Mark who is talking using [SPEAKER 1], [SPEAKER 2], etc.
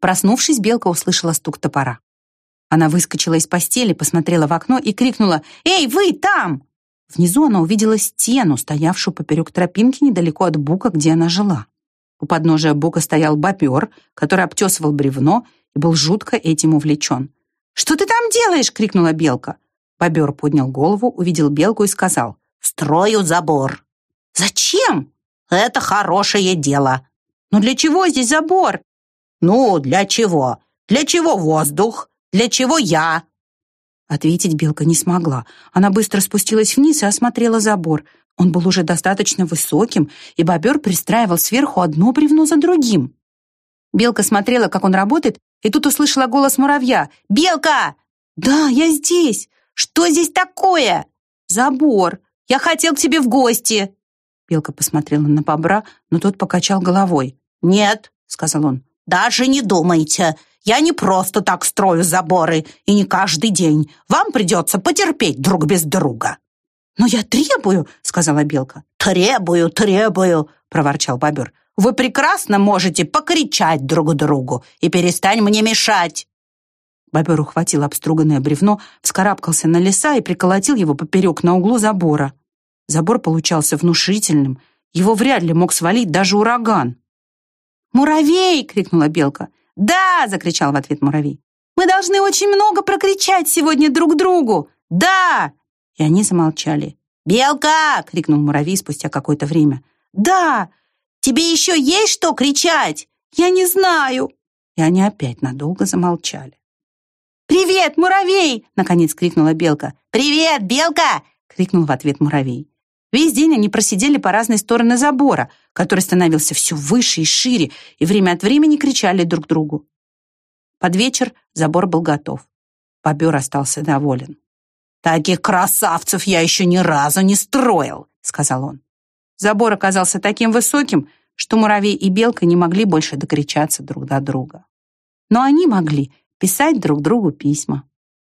[SPEAKER 1] Проснувшись, белка услышала стук топора. Она выскочила из постели, посмотрела в окно и крикнула «Эй, вы там!». Внизу она увидела стену, стоявшую поперек тропинки недалеко от бука, где она жила. У подножия бука стоял бобер, который обтесывал бревно и был жутко этим увлечен. «Что ты там делаешь?» — крикнула белка. Бобер поднял голову, увидел белку и сказал
[SPEAKER 2] «Строю забор».
[SPEAKER 1] «Зачем?»
[SPEAKER 2] «Это хорошее дело».
[SPEAKER 1] «Но для чего здесь забор?»
[SPEAKER 2] «Ну, для чего? Для чего воздух? Для чего я?»
[SPEAKER 1] Ответить белка не смогла. Она быстро спустилась вниз и осмотрела забор. Он был уже достаточно высоким, и бобер пристраивал сверху одно бревно за другим. Белка смотрела, как он работает, и тут услышала голос муравья. «Белка!» «Да, я здесь! Что здесь такое?» «Забор! Я хотел к тебе в гости!» Белка посмотрела на бобра, но тот покачал головой.
[SPEAKER 2] «Нет», — сказал он, — «даже не думайте. Я не просто так строю заборы, и не каждый день. Вам придется потерпеть друг без друга».
[SPEAKER 1] «Но я требую», — сказала Белка.
[SPEAKER 2] «Требую, требую», — проворчал бобер. «Вы прекрасно можете покричать друг другу и перестань мне мешать».
[SPEAKER 1] Бобер ухватил обструганное бревно, вскарабкался на леса и приколотил его поперек на углу забора. Забор получался внушительным, его вряд ли мог свалить даже ураган. «Муравей!» — крикнула Белка. «Да!» — закричал в ответ муравей. «Мы должны очень много прокричать сегодня друг другу! Да!» И они замолчали.
[SPEAKER 2] «Белка!»
[SPEAKER 1] — крикнул муравей спустя какое-то время.
[SPEAKER 2] «Да! Тебе еще есть что кричать?»
[SPEAKER 1] «Я не знаю!» И они опять надолго замолчали.
[SPEAKER 2] «Привет, муравей!» — наконец крикнула белка. «Привет, белка!» — крикнул в ответ муравей.
[SPEAKER 1] Весь день они просидели по разные стороны забора, который становился все выше и шире, и время от времени кричали друг другу. Под вечер забор был готов. Бобер остался доволен.
[SPEAKER 2] «Таких красавцев я еще ни разу не строил», — сказал он.
[SPEAKER 1] Забор оказался таким высоким, что муравей и белка не могли больше докричаться друг до друга. Но они могли писать друг другу письма.